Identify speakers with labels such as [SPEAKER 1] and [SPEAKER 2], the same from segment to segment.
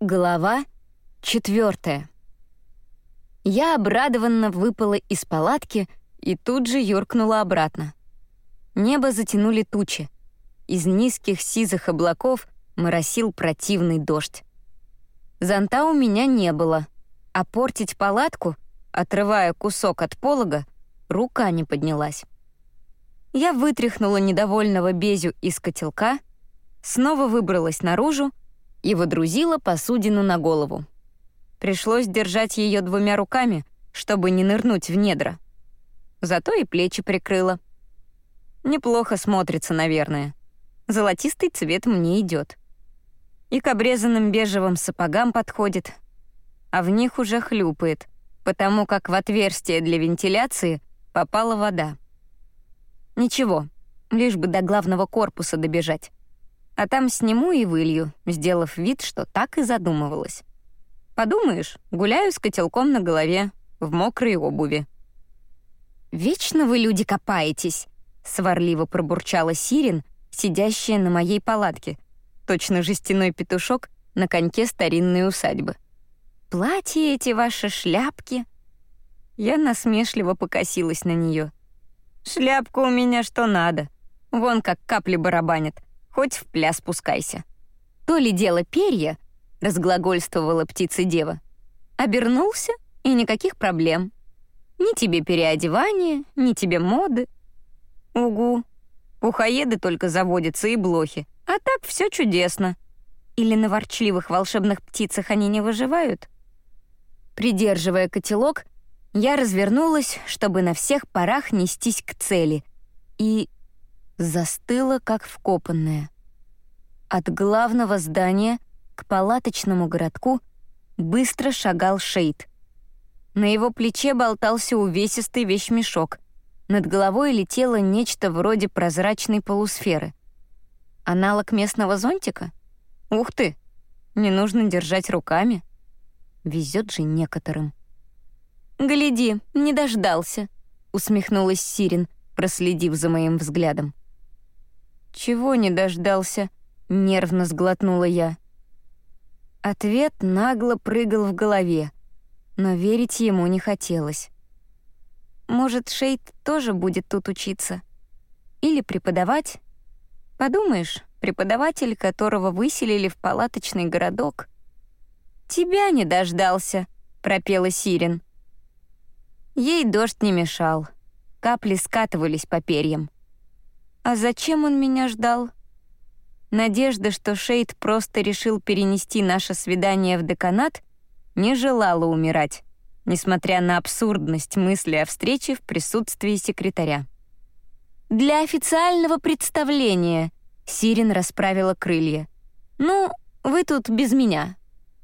[SPEAKER 1] Глава четвертая. Я обрадованно выпала из палатки и тут же юркнула обратно. Небо затянули тучи. Из низких сизых облаков моросил противный дождь. Зонта у меня не было, а портить палатку, отрывая кусок от полога, рука не поднялась. Я вытряхнула недовольного Безю из котелка, снова выбралась наружу и водрузила посудину на голову. Пришлось держать ее двумя руками, чтобы не нырнуть в недра. Зато и плечи прикрыла. Неплохо смотрится, наверное. Золотистый цвет мне идет. И к обрезанным бежевым сапогам подходит, а в них уже хлюпает, потому как в отверстие для вентиляции попала вода. Ничего, лишь бы до главного корпуса добежать. А там сниму и вылью, сделав вид, что так и задумывалась. Подумаешь, гуляю с котелком на голове, в мокрой обуви. «Вечно вы, люди, копаетесь!» — сварливо пробурчала Сирин, сидящая на моей палатке, точно жестяной петушок на коньке старинной усадьбы. «Платья эти ваши, шляпки!» Я насмешливо покосилась на нее. «Шляпка у меня что надо. Вон как капли барабанят хоть в пляс спускайся. То ли дело перья, разглагольствовала птица-дева. Обернулся, и никаких проблем. Ни тебе переодевания, ни тебе моды. Угу. Пухоеды только заводятся и блохи, а так все чудесно. Или на ворчливых волшебных птицах они не выживают? Придерживая котелок, я развернулась, чтобы на всех парах нестись к цели, и застыла, как вкопанная. От главного здания к палаточному городку быстро шагал Шейд. На его плече болтался увесистый вещмешок. Над головой летело нечто вроде прозрачной полусферы. Аналог местного зонтика? Ух ты! Не нужно держать руками. Везет же некоторым. «Гляди, не дождался», — усмехнулась Сирин, проследив за моим взглядом. «Чего не дождался?» — нервно сглотнула я. Ответ нагло прыгал в голове, но верить ему не хотелось. Может, Шейд тоже будет тут учиться? Или преподавать? Подумаешь, преподаватель, которого выселили в палаточный городок. «Тебя не дождался», — пропела Сирин. Ей дождь не мешал. Капли скатывались по перьям. А зачем он меня ждал? Надежда, что Шейд просто решил перенести наше свидание в деканат, не желала умирать, несмотря на абсурдность мысли о встрече в присутствии секретаря. «Для официального представления», — Сирин расправила крылья. «Ну, вы тут без меня.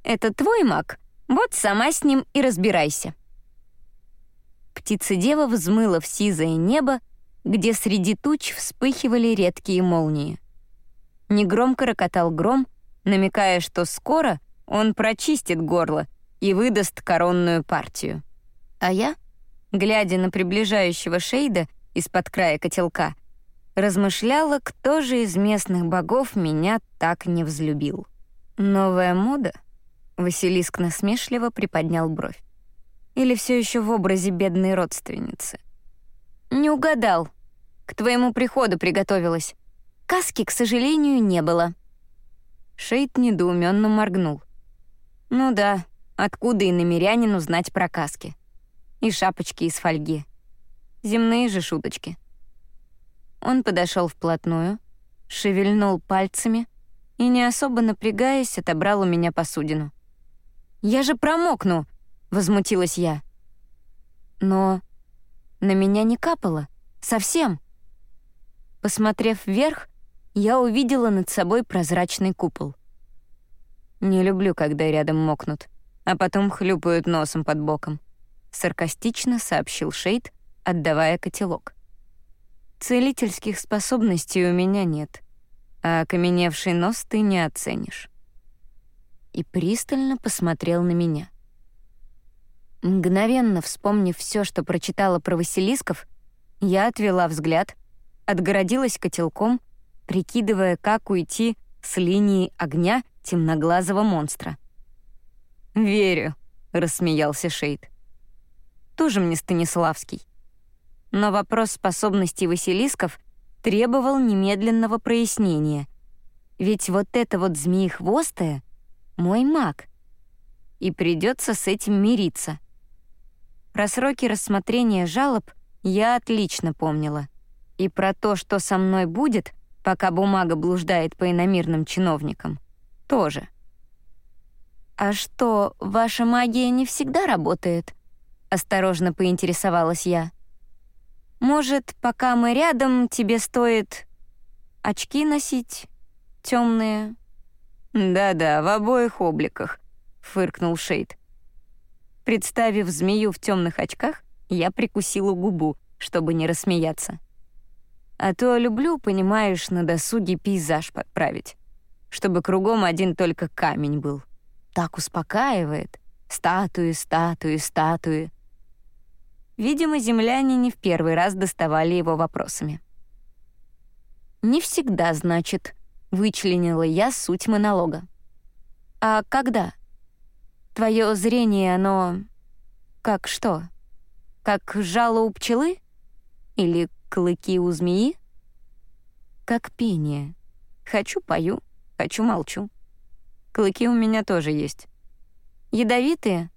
[SPEAKER 1] Это твой маг? Вот сама с ним и разбирайся». Птица-дева взмыла в сизое небо, где среди туч вспыхивали редкие молнии. Негромко рокотал гром, намекая, что скоро он прочистит горло и выдаст коронную партию. А я, глядя на приближающего Шейда из-под края котелка, размышляла, кто же из местных богов меня так не взлюбил. «Новая мода?» — Василиск насмешливо приподнял бровь. «Или все еще в образе бедной родственницы?» «Не угадал. К твоему приходу приготовилась. Каски, к сожалению, не было». Шейд недоуменно моргнул. «Ну да, откуда и намерянину знать про каски? И шапочки из фольги. Земные же шуточки». Он подошел вплотную, шевельнул пальцами и, не особо напрягаясь, отобрал у меня посудину. «Я же промокну!» — возмутилась я. Но на меня не капало. Совсем. Посмотрев вверх, я увидела над собой прозрачный купол. Не люблю, когда рядом мокнут, а потом хлюпают носом под боком. Саркастично сообщил Шейд, отдавая котелок. Целительских способностей у меня нет, а окаменевший нос ты не оценишь. И пристально посмотрел на меня. Мгновенно вспомнив все, что прочитала про Василисков, я отвела взгляд, отгородилась котелком, прикидывая, как уйти с линии огня темноглазого монстра. «Верю», — рассмеялся Шейд. «Тоже мне Станиславский». Но вопрос способностей Василисков требовал немедленного прояснения. Ведь вот это вот змеихвостая — мой маг. И придется с этим мириться. Про сроки рассмотрения жалоб я отлично помнила. И про то, что со мной будет, пока бумага блуждает по иномирным чиновникам, тоже. «А что, ваша магия не всегда работает?» — осторожно поинтересовалась я. «Может, пока мы рядом, тебе стоит очки носить темные?» «Да-да, в обоих обликах», — фыркнул Шейд. Представив змею в темных очках, я прикусила губу, чтобы не рассмеяться. А то люблю, понимаешь, на досуге пейзаж подправить, чтобы кругом один только камень был так успокаивает. Статуи, статуи, статуи. Видимо, земляне не в первый раз доставали его вопросами. «Не всегда, значит», — вычленила я суть монолога. «А когда? Твое зрение, оно... как что? Как жало у пчелы? Или клыки у змеи?» «Как пение. Хочу — пою, хочу — молчу». Клыки у меня тоже есть. Ядовитые?»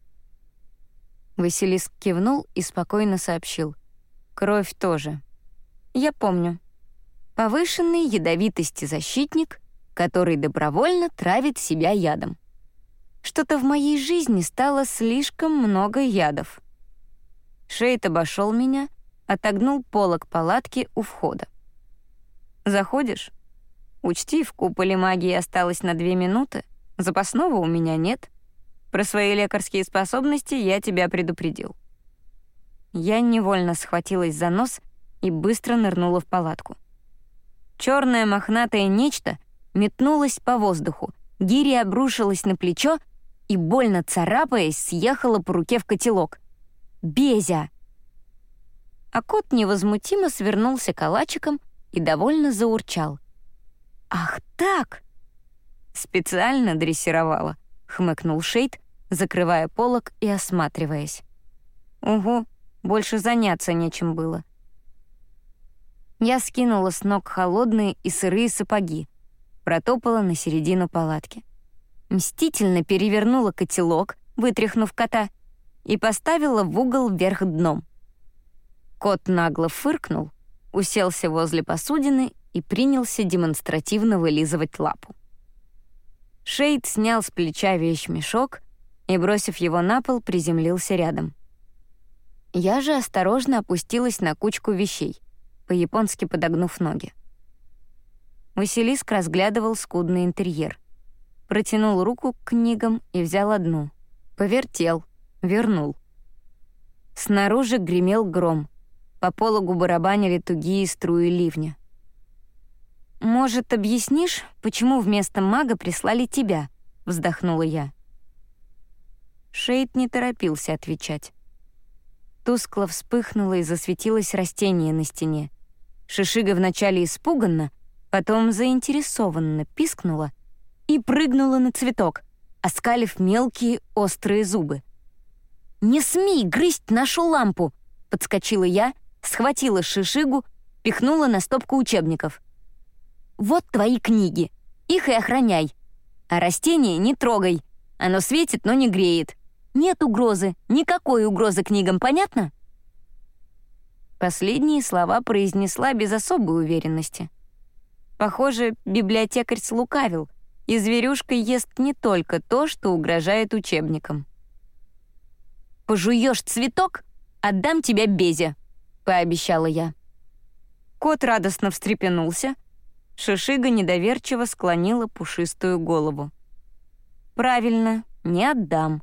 [SPEAKER 1] Василиск кивнул и спокойно сообщил. «Кровь тоже. Я помню. Повышенный ядовитости защитник, который добровольно травит себя ядом. Что-то в моей жизни стало слишком много ядов. Шейд обошел меня, отогнул полок палатки у входа. «Заходишь? Учти, в куполе магии осталось на две минуты. Запасного у меня нет. Про свои лекарские способности я тебя предупредил». Я невольно схватилась за нос и быстро нырнула в палатку. Черное мохнатое нечто метнулось по воздуху, гири обрушилась на плечо и, больно царапаясь, съехала по руке в котелок. «Безя!» А кот невозмутимо свернулся калачиком и довольно заурчал. «Ах так!» «Специально дрессировала», — хмыкнул Шейд, закрывая полок и осматриваясь. «Угу, больше заняться нечем было». Я скинула с ног холодные и сырые сапоги, протопала на середину палатки. Мстительно перевернула котелок, вытряхнув кота, и поставила в угол вверх дном. Кот нагло фыркнул, уселся возле посудины и принялся демонстративно вылизывать лапу. Шейд снял с плеча вещмешок и, бросив его на пол, приземлился рядом. Я же осторожно опустилась на кучку вещей, по-японски подогнув ноги. Василиск разглядывал скудный интерьер. Протянул руку к книгам и взял одну. Повертел, вернул. Снаружи гремел гром. По пологу барабанили тугие струи ливня. «Может, объяснишь, почему вместо мага прислали тебя?» — вздохнула я. Шейд не торопился отвечать. Тускло вспыхнуло и засветилось растение на стене. Шишига вначале испуганно, потом заинтересованно пискнула и прыгнула на цветок, оскалив мелкие острые зубы. «Не смей грызть нашу лампу!» — подскочила я, схватила шишигу, пихнула на стопку учебников. Вот твои книги. Их и охраняй. А растение не трогай. Оно светит, но не греет. Нет угрозы. Никакой угрозы книгам, понятно?» Последние слова произнесла без особой уверенности. Похоже, библиотекарь слукавил, и зверюшка ест не только то, что угрожает учебникам. «Пожуешь цветок, отдам тебя Безе», — пообещала я. Кот радостно встрепенулся, Шишига недоверчиво склонила пушистую голову. «Правильно, не отдам.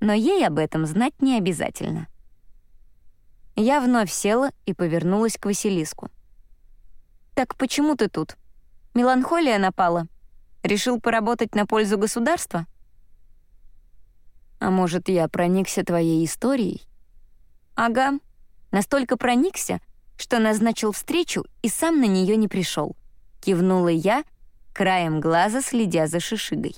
[SPEAKER 1] Но ей об этом знать не обязательно». Я вновь села и повернулась к Василиску. «Так почему ты тут? Меланхолия напала? Решил поработать на пользу государства?» «А может, я проникся твоей историей?» «Ага, настолько проникся, что назначил встречу и сам на нее не пришел. — кивнула я, краем глаза следя за шишигой.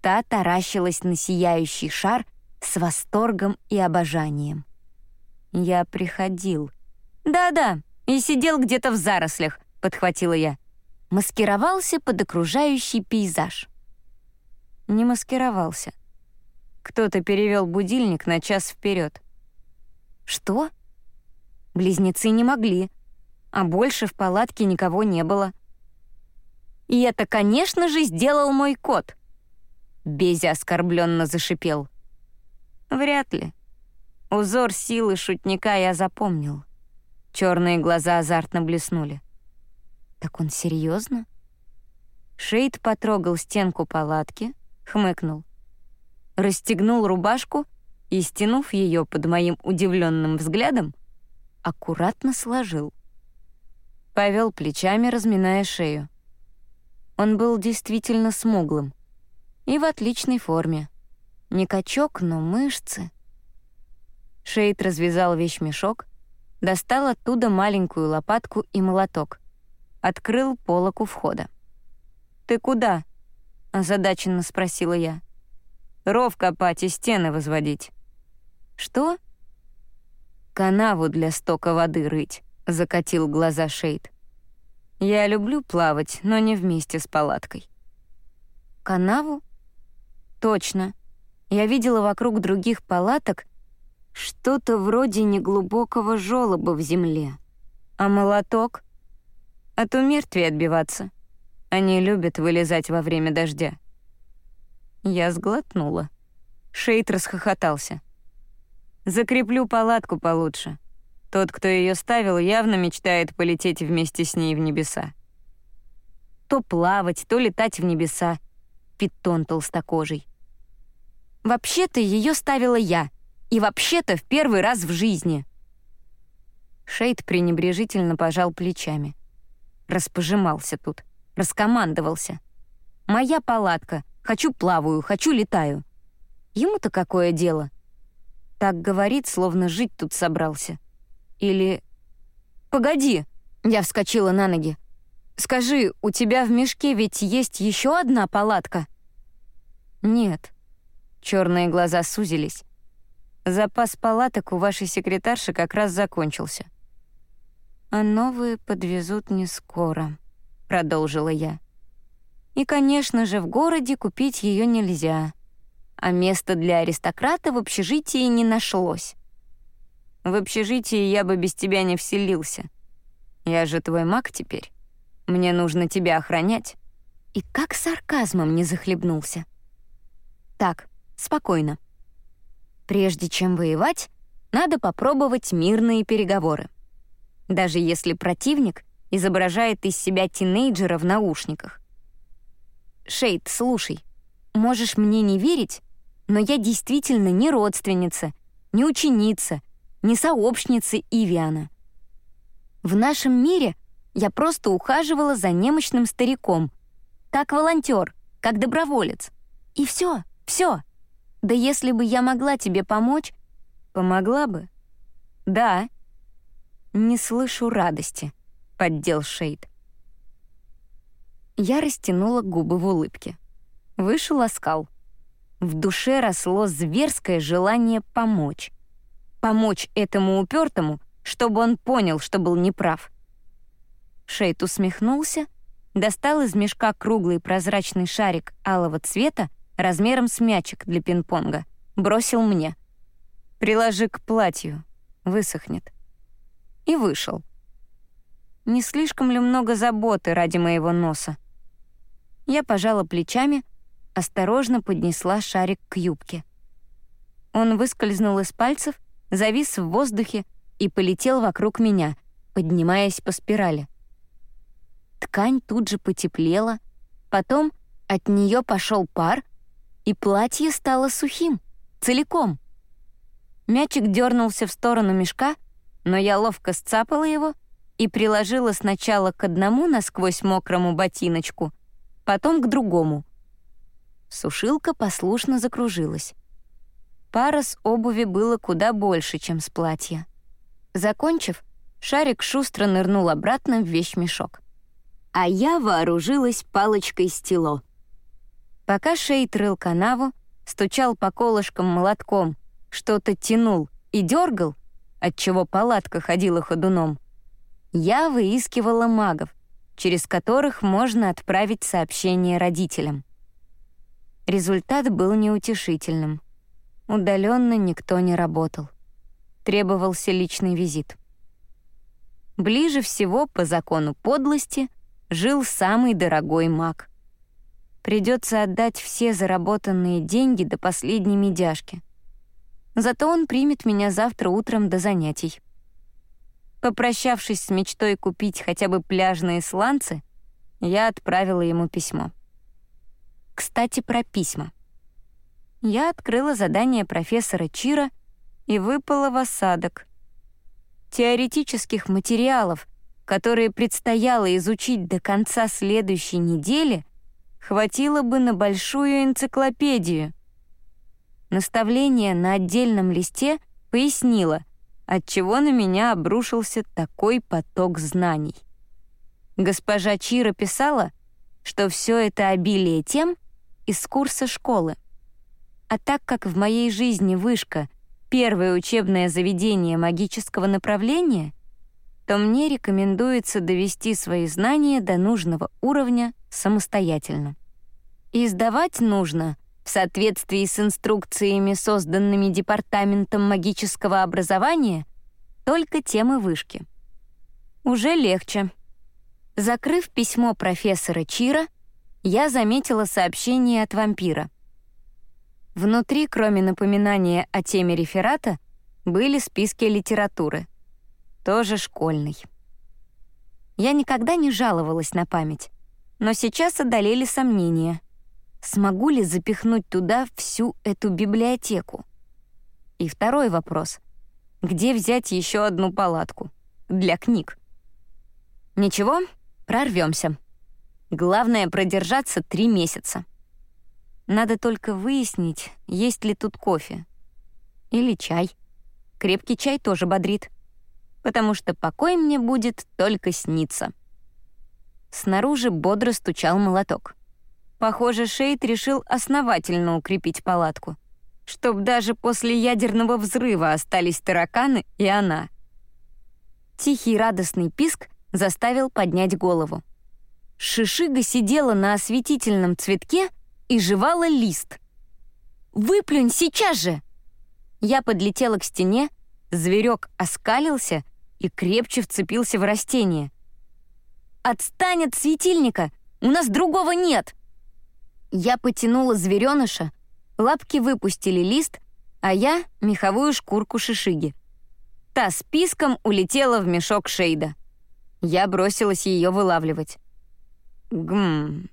[SPEAKER 1] Та таращилась на сияющий шар с восторгом и обожанием. Я приходил. «Да-да, и сидел где-то в зарослях», — подхватила я. Маскировался под окружающий пейзаж. Не маскировался. Кто-то перевел будильник на час вперед. Что? Близнецы не могли, а больше в палатке никого не было. И это, конечно же, сделал мой кот. Безя оскорбленно зашипел. Вряд ли. Узор силы шутника я запомнил. Черные глаза азартно блеснули. Так он серьезно? Шейд потрогал стенку палатки, хмыкнул. Расстегнул рубашку и, стянув ее под моим удивленным взглядом, аккуратно сложил. Повел плечами, разминая шею. Он был действительно смуглым и в отличной форме. Не качок, но мышцы. Шейд развязал вещмешок, достал оттуда маленькую лопатку и молоток, открыл полок у входа. «Ты куда?» — озадаченно спросила я. «Ров копать и стены возводить». «Что?» «Канаву для стока воды рыть», — закатил глаза Шейд. «Я люблю плавать, но не вместе с палаткой». «Канаву?» «Точно. Я видела вокруг других палаток что-то вроде неглубокого желоба в земле. А молоток? От умертвия отбиваться. Они любят вылезать во время дождя». Я сглотнула. Шейд расхохотался. Закреплю палатку получше. Тот, кто ее ставил, явно мечтает полететь вместе с ней в небеса. То плавать, то летать в небеса. Питон толстокожий. Вообще-то ее ставила я. И вообще-то в первый раз в жизни. Шейд пренебрежительно пожал плечами. Распожимался тут, раскомандовался. «Моя палатка. Хочу плаваю, хочу летаю». Ему-то какое дело? Так говорит, словно жить тут собрался. Или... «Погоди!» — я вскочила на ноги. «Скажи, у тебя в мешке ведь есть еще одна палатка?» «Нет». Черные глаза сузились. «Запас палаток у вашей секретарши как раз закончился». «А новые подвезут не скоро», — продолжила я. «И, конечно же, в городе купить ее нельзя а места для аристократа в общежитии не нашлось. В общежитии я бы без тебя не вселился. Я же твой маг теперь. Мне нужно тебя охранять. И как сарказмом не захлебнулся. Так, спокойно. Прежде чем воевать, надо попробовать мирные переговоры. Даже если противник изображает из себя тинейджера в наушниках. Шейд, слушай, можешь мне не верить, но я действительно не родственница, не ученица, не сообщница Ивиана. В нашем мире я просто ухаживала за немощным стариком, как волонтер, как доброволец. И все, все. Да если бы я могла тебе помочь, помогла бы. Да. Не слышу радости, поддел Шейд. Я растянула губы в улыбке. Вышел оскал. В душе росло зверское желание помочь. Помочь этому упертому, чтобы он понял, что был неправ. Шейт усмехнулся, достал из мешка круглый прозрачный шарик алого цвета размером с мячик для пинг-понга, бросил мне. «Приложи к платью, высохнет». И вышел. Не слишком ли много заботы ради моего носа? Я пожала плечами — осторожно поднесла шарик к юбке. Он выскользнул из пальцев, завис в воздухе и полетел вокруг меня, поднимаясь по спирали. Ткань тут же потеплела, потом от нее пошел пар, и платье стало сухим, целиком. Мячик дернулся в сторону мешка, но я ловко сцапала его и приложила сначала к одному насквозь мокрому ботиночку, потом к другому — Сушилка послушно закружилась. Пара с обуви было куда больше, чем с платья. Закончив, шарик шустро нырнул обратно в вещмешок. А я вооружилась палочкой стило. Пока Шейд рыл канаву, стучал по колышкам молотком, что-то тянул и дергал, отчего палатка ходила ходуном, я выискивала магов, через которых можно отправить сообщение родителям. Результат был неутешительным. Удаленно никто не работал. Требовался личный визит. Ближе всего, по закону подлости, жил самый дорогой маг. Придется отдать все заработанные деньги до последней медяшки. Зато он примет меня завтра утром до занятий. Попрощавшись с мечтой купить хотя бы пляжные сланцы, я отправила ему письмо. Кстати, про письма. Я открыла задание профессора Чира и выпала в осадок. Теоретических материалов, которые предстояло изучить до конца следующей недели, хватило бы на большую энциклопедию. Наставление на отдельном листе пояснило, отчего на меня обрушился такой поток знаний. Госпожа Чира писала, что все это обилие тем из курса школы. А так как в моей жизни вышка — первое учебное заведение магического направления, то мне рекомендуется довести свои знания до нужного уровня самостоятельно. И сдавать нужно в соответствии с инструкциями, созданными Департаментом магического образования, только темы вышки. Уже легче. Закрыв письмо профессора Чира, я заметила сообщение от вампира. Внутри, кроме напоминания о теме реферата, были списки литературы. Тоже школьный. Я никогда не жаловалась на память, но сейчас одолели сомнения — смогу ли запихнуть туда всю эту библиотеку? И второй вопрос. Где взять еще одну палатку? Для книг. Ничего, прорвемся. Главное — продержаться три месяца. Надо только выяснить, есть ли тут кофе. Или чай. Крепкий чай тоже бодрит. Потому что покой мне будет только сниться. Снаружи бодро стучал молоток. Похоже, Шейд решил основательно укрепить палатку, чтоб даже после ядерного взрыва остались тараканы и она. Тихий радостный писк заставил поднять голову. Шишига сидела на осветительном цветке и жевала лист. «Выплюнь сейчас же!» Я подлетела к стене, зверек оскалился и крепче вцепился в растение. «Отстань от светильника! У нас другого нет!» Я потянула зверёныша, лапки выпустили лист, а я — меховую шкурку шишиги. Та списком улетела в мешок Шейда. Я бросилась ее вылавливать. Гм.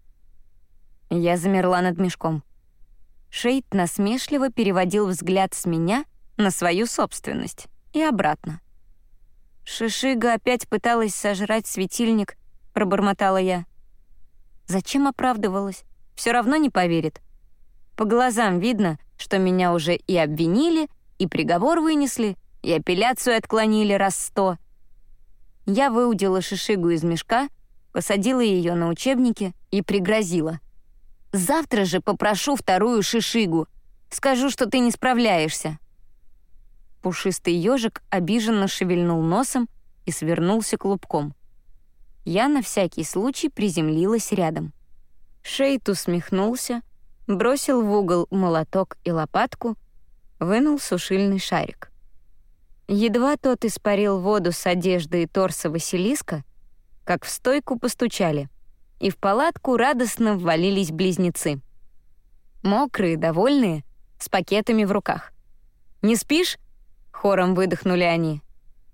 [SPEAKER 1] Я замерла над мешком. Шейд насмешливо переводил взгляд с меня на свою собственность и обратно. «Шишига опять пыталась сожрать светильник», — пробормотала я. Зачем оправдывалась? Все равно не поверит. По глазам видно, что меня уже и обвинили, и приговор вынесли, и апелляцию отклонили раз сто. Я выудила шишигу из мешка, посадила ее на учебники и пригрозила. «Завтра же попрошу вторую шишигу. Скажу, что ты не справляешься». Пушистый ежик обиженно шевельнул носом и свернулся клубком. Я на всякий случай приземлилась рядом. Шейт усмехнулся, бросил в угол молоток и лопатку, вынул сушильный шарик. Едва тот испарил воду с одежды и торса Василиска, как в стойку постучали, и в палатку радостно ввалились близнецы. Мокрые, довольные, с пакетами в руках. «Не спишь?» — хором выдохнули они.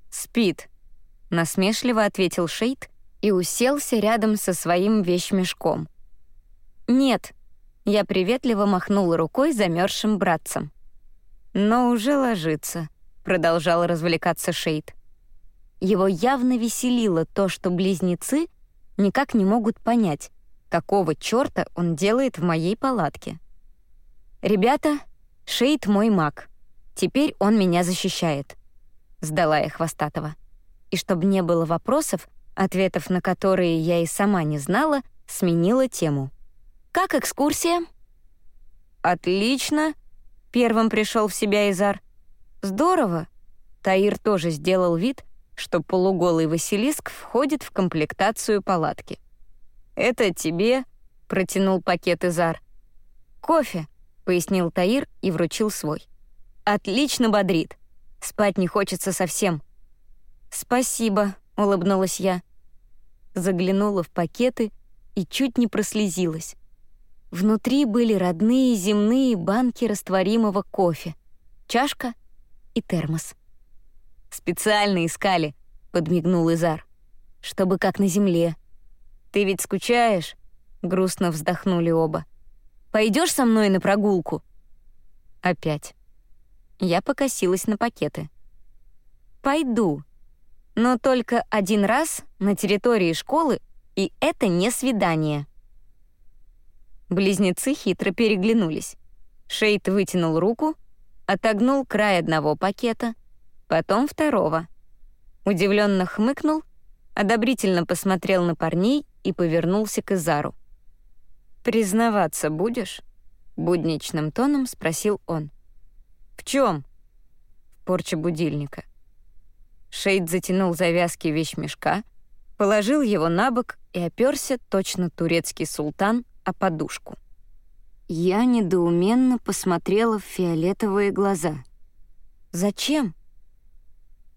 [SPEAKER 1] «Спит», — насмешливо ответил Шейт и уселся рядом со своим вещмешком — «Нет», — я приветливо махнула рукой замерзшим братцам. «Но уже ложится», — продолжал развлекаться Шейд. Его явно веселило то, что близнецы никак не могут понять, какого чёрта он делает в моей палатке. «Ребята, Шейд мой маг. Теперь он меня защищает», — сдала я Хвостатого. И чтобы не было вопросов, ответов на которые я и сама не знала, сменила тему. «Как экскурсия?» «Отлично!» — первым пришел в себя Изар. «Здорово!» Таир тоже сделал вид, что полуголый Василиск входит в комплектацию палатки. «Это тебе», — протянул пакет Изар. «Кофе», — пояснил Таир и вручил свой. «Отлично бодрит. Спать не хочется совсем». «Спасибо», — улыбнулась я. Заглянула в пакеты и чуть не прослезилась. Внутри были родные земные банки растворимого кофе, чашка и термос. «Специально искали», — подмигнул Изар. «Чтобы как на земле». «Ты ведь скучаешь?» — грустно вздохнули оба. Пойдешь со мной на прогулку?» Опять. Я покосилась на пакеты. «Пойду. Но только один раз на территории школы, и это не свидание». Близнецы хитро переглянулись. Шейд вытянул руку, отогнул край одного пакета, потом второго. Удивленно хмыкнул, одобрительно посмотрел на парней и повернулся к Изару. «Признаваться будешь?» — будничным тоном спросил он. «В чем?» «В порче будильника». Шейд затянул завязки вещмешка, положил его на бок и оперся точно турецкий султан о подушку. Я недоуменно посмотрела в фиолетовые глаза. «Зачем?»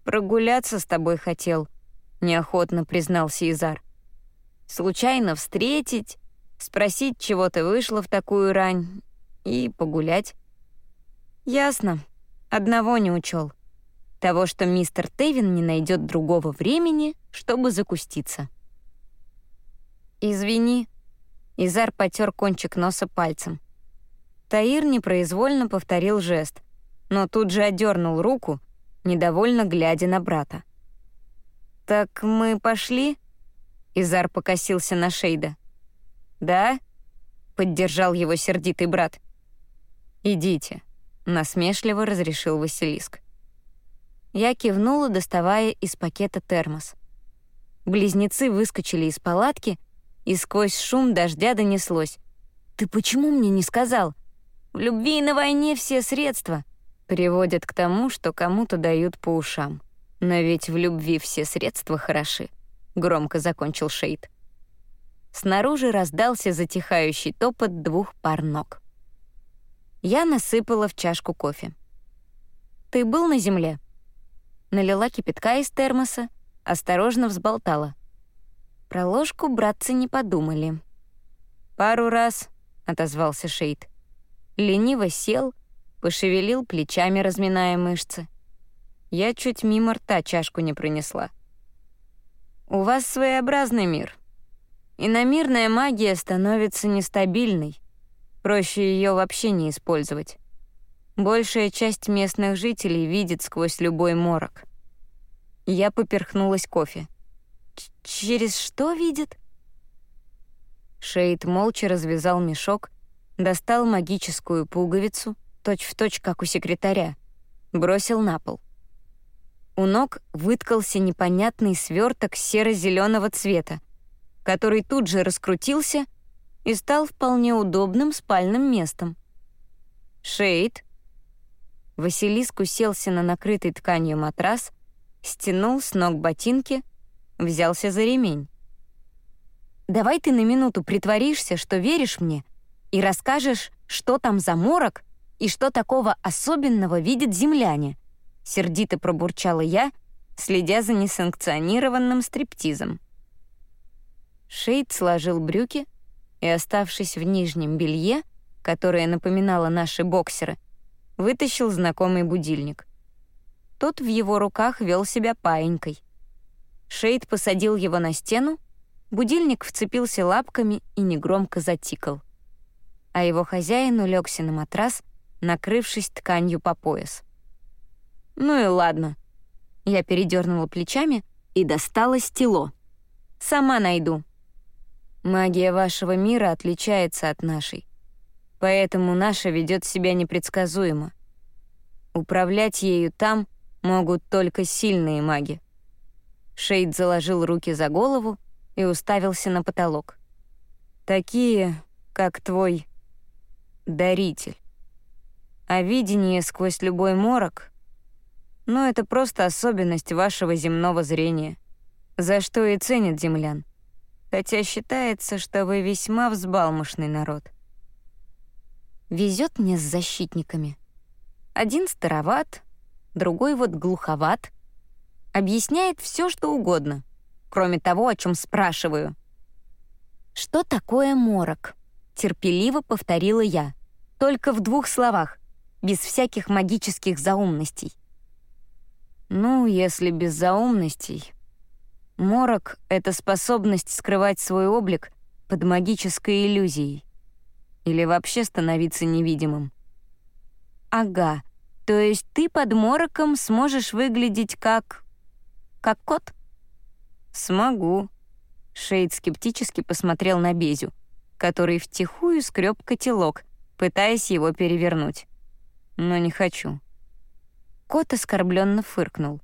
[SPEAKER 1] «Прогуляться с тобой хотел», — неохотно признался Изар. «Случайно встретить, спросить, чего ты вышла в такую рань, и погулять. Ясно. Одного не учел. Того, что мистер Тевин не найдет другого времени, чтобы закуститься. «Извини», — Изар потер кончик носа пальцем. Таир непроизвольно повторил жест, но тут же отдернул руку, недовольно глядя на брата. «Так мы пошли?» Изар покосился на Шейда. «Да?» — поддержал его сердитый брат. «Идите», — насмешливо разрешил Василиск. Я кивнула, доставая из пакета термос. Близнецы выскочили из палатки, и сквозь шум дождя донеслось. «Ты почему мне не сказал? В любви и на войне все средства» приводят к тому, что кому-то дают по ушам. Но ведь в любви все средства хороши, — громко закончил Шейд. Снаружи раздался затихающий топот двух пар ног. Я насыпала в чашку кофе. «Ты был на земле?» Налила кипятка из термоса, осторожно взболтала. Про ложку братцы не подумали. «Пару раз», — отозвался Шейд. Лениво сел, пошевелил плечами, разминая мышцы. Я чуть мимо рта чашку не пронесла. «У вас своеобразный мир», Иномирная магия становится нестабильной. Проще ее вообще не использовать. Большая часть местных жителей видит сквозь любой морок. Я поперхнулась кофе. «Через что видит?» Шейд молча развязал мешок, достал магическую пуговицу, точь-в-точь, точь, как у секретаря, бросил на пол. У ног выткался непонятный сверток серо зеленого цвета, который тут же раскрутился и стал вполне удобным спальным местом. «Шейд». Василиск уселся на накрытый тканью матрас, стянул с ног ботинки, взялся за ремень. «Давай ты на минуту притворишься, что веришь мне, и расскажешь, что там за морок и что такого особенного видят земляне», — сердито пробурчала я, следя за несанкционированным стриптизом. Шейд сложил брюки и, оставшись в нижнем белье, которое напоминало наши боксеры, вытащил знакомый будильник. Тот в его руках вел себя паинькой. Шейд посадил его на стену, будильник вцепился лапками и негромко затикал. А его хозяин улегся на матрас, накрывшись тканью по пояс. «Ну и ладно». Я передернула плечами и достала стело. «Сама найду». Магия вашего мира отличается от нашей. Поэтому наша ведет себя непредсказуемо. Управлять ею там могут только сильные маги. Шейд заложил руки за голову и уставился на потолок. Такие, как твой. даритель. А видение сквозь любой морок — ну, это просто особенность вашего земного зрения, за что и ценят землян. Хотя считается, что вы весьма взбалмошный народ. Везет мне с защитниками. Один староват, другой вот глуховат. Объясняет все, что угодно, кроме того, о чем спрашиваю. «Что такое морок?» — терпеливо повторила я. Только в двух словах, без всяких магических заумностей. Ну, если без заумностей. Морок — это способность скрывать свой облик под магической иллюзией. Или вообще становиться невидимым. Ага, то есть ты под мороком сможешь выглядеть как... как кот? Смогу. Шейд скептически посмотрел на Безю, который втихую скреб котелок, пытаясь его перевернуть. Но не хочу. Кот оскорбленно фыркнул.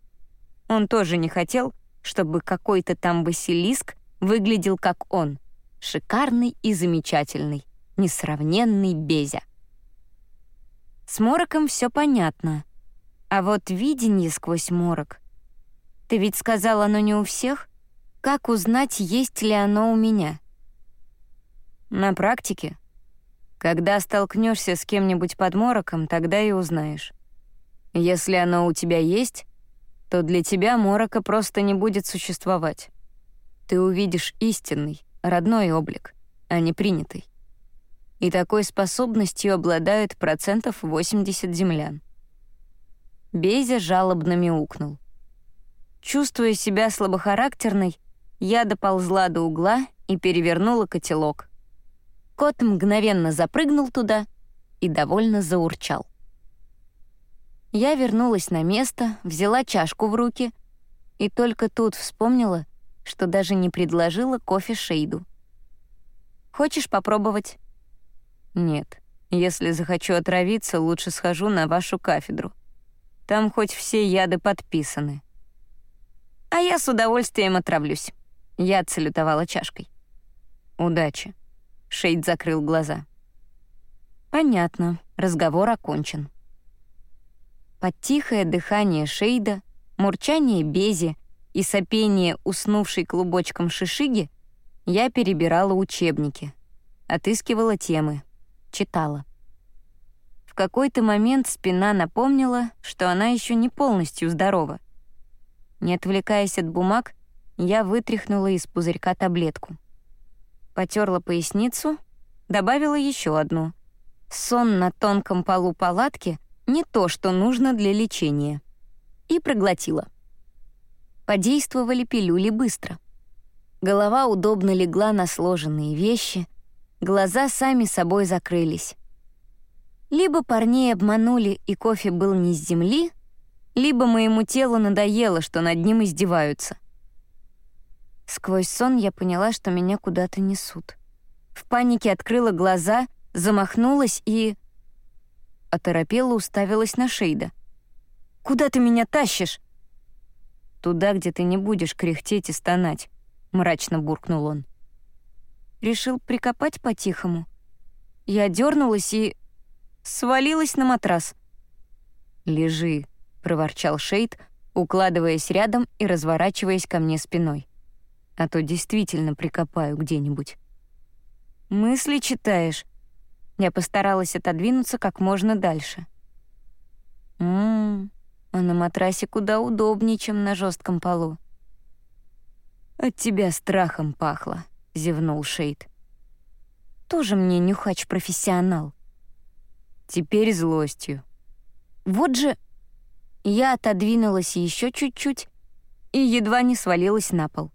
[SPEAKER 1] Он тоже не хотел, чтобы какой-то там Василиск выглядел как он, шикарный и замечательный несравненный Безя. С мороком все понятно. А вот видение сквозь морок. Ты ведь сказал, оно не у всех? Как узнать, есть ли оно у меня? На практике. Когда столкнешься с кем-нибудь под мороком, тогда и узнаешь. Если оно у тебя есть, то для тебя морока просто не будет существовать. Ты увидишь истинный, родной облик, а не принятый и такой способностью обладают процентов 80 землян. Безя жалобно мяукнул. Чувствуя себя слабохарактерной, я доползла до угла и перевернула котелок. Кот мгновенно запрыгнул туда и довольно заурчал. Я вернулась на место, взяла чашку в руки и только тут вспомнила, что даже не предложила кофе Шейду. «Хочешь попробовать?» Нет. Если захочу отравиться, лучше схожу на вашу кафедру. Там хоть все яды подписаны. А я с удовольствием отравлюсь. Я отсалютовала чашкой. Удачи. Шейд закрыл глаза. Понятно, разговор окончен. Под тихое дыхание Шейда, мурчание Бези и сопение уснувшей клубочком шишиги я перебирала учебники, отыскивала темы — читала. В какой-то момент спина напомнила, что она еще не полностью здорова. Не отвлекаясь от бумаг, я вытряхнула из пузырька таблетку. Потерла поясницу, добавила еще одну. Сон на тонком полу палатки — не то, что нужно для лечения. И проглотила. Подействовали пилюли быстро. Голова удобно легла на сложенные вещи — Глаза сами собой закрылись. Либо парней обманули, и кофе был не с земли, либо моему телу надоело, что над ним издеваются. Сквозь сон я поняла, что меня куда-то несут. В панике открыла глаза, замахнулась и... Оторопела уставилась на Шейда. «Куда ты меня тащишь?» «Туда, где ты не будешь кряхтеть и стонать», — мрачно буркнул он. Решил прикопать по-тихому. Я дернулась и... свалилась на матрас. «Лежи», — проворчал Шейд, укладываясь рядом и разворачиваясь ко мне спиной. «А то действительно прикопаю где-нибудь». «Мысли читаешь?» Я постаралась отодвинуться как можно дальше. «Ммм, а на матрасе куда удобнее, чем на жестком полу». «От тебя страхом пахло», — зевнул Шейд. «Тоже мне нюхач-профессионал». «Теперь злостью». «Вот же...» Я отодвинулась еще чуть-чуть и едва не свалилась на пол.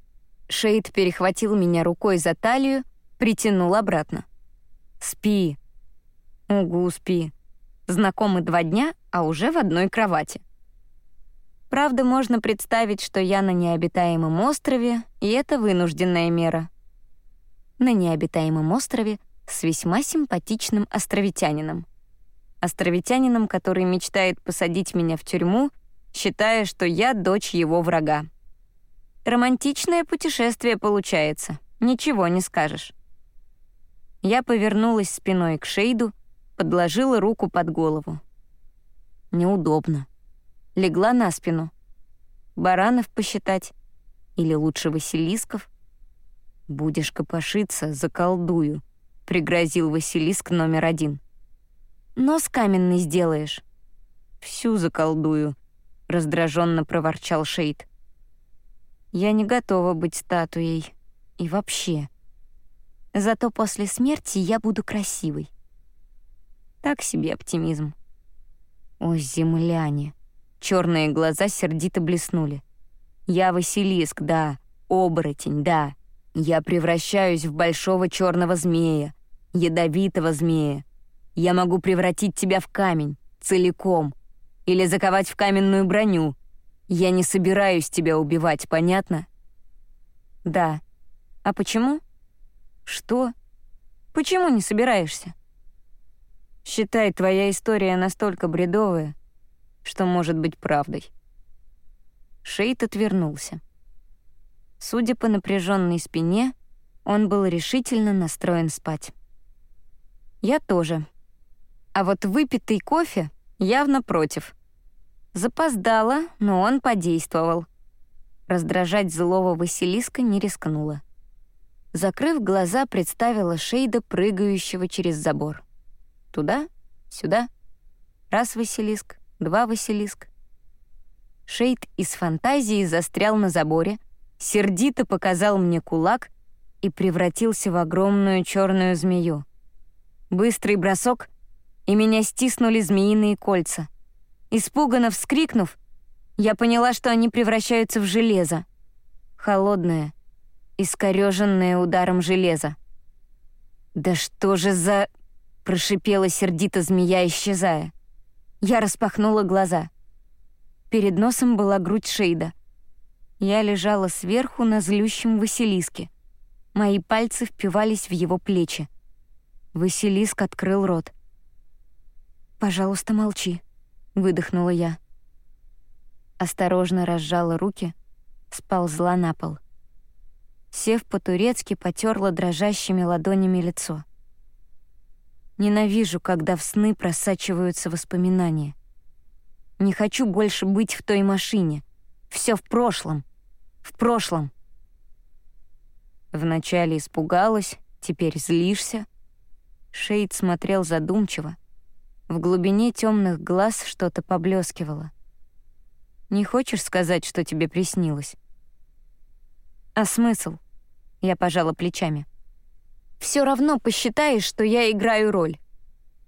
[SPEAKER 1] Шейд перехватил меня рукой за талию, притянул обратно. «Спи». «Угу, спи». Знакомы два дня, а уже в одной кровати. Правда, можно представить, что я на необитаемом острове, и это вынужденная мера на необитаемом острове с весьма симпатичным островитянином. Островитянином, который мечтает посадить меня в тюрьму, считая, что я дочь его врага. Романтичное путешествие получается, ничего не скажешь. Я повернулась спиной к Шейду, подложила руку под голову. Неудобно. Легла на спину. Баранов посчитать. Или лучше Василисков. «Будешь копошиться, заколдую», — пригрозил Василиск номер один. «Нос каменный сделаешь». «Всю заколдую», — раздраженно проворчал Шейд. «Я не готова быть статуей. И вообще. Зато после смерти я буду красивой». Так себе оптимизм. О, земляне! Черные глаза сердито блеснули. Я Василиск, да, оборотень, да. Я превращаюсь в большого черного змея, ядовитого змея. Я могу превратить тебя в камень, целиком, или заковать в каменную броню. Я не собираюсь тебя убивать, понятно? Да. А почему? Что? Почему не собираешься? Считай, твоя история настолько бредовая, что может быть правдой. Шейд отвернулся. Судя по напряженной спине, он был решительно настроен спать. Я тоже. А вот выпитый кофе явно против. Запоздала, но он подействовал. Раздражать злого Василиска не рискнула. Закрыв глаза, представила Шейда, прыгающего через забор. Туда, сюда. Раз Василиск, два Василиск. Шейд из фантазии застрял на заборе, сердито показал мне кулак и превратился в огромную черную змею. Быстрый бросок, и меня стиснули змеиные кольца. Испуганно вскрикнув, я поняла, что они превращаются в железо. Холодное, искорёженное ударом железа. «Да что же за...» — прошипела сердито змея, исчезая. Я распахнула глаза. Перед носом была грудь Шейда — я лежала сверху на злющем Василиске. Мои пальцы впивались в его плечи. Василиск открыл рот. «Пожалуйста, молчи», — выдохнула я. Осторожно разжала руки, сползла на пол. Сев по-турецки, потерла дрожащими ладонями лицо. Ненавижу, когда в сны просачиваются воспоминания. Не хочу больше быть в той машине. Все в прошлом в прошлом. Вначале испугалась, теперь злишься. Шейд смотрел задумчиво. В глубине темных глаз что-то поблескивало. Не хочешь сказать, что тебе приснилось? А смысл? Я пожала плечами. Все равно посчитаешь, что я играю роль.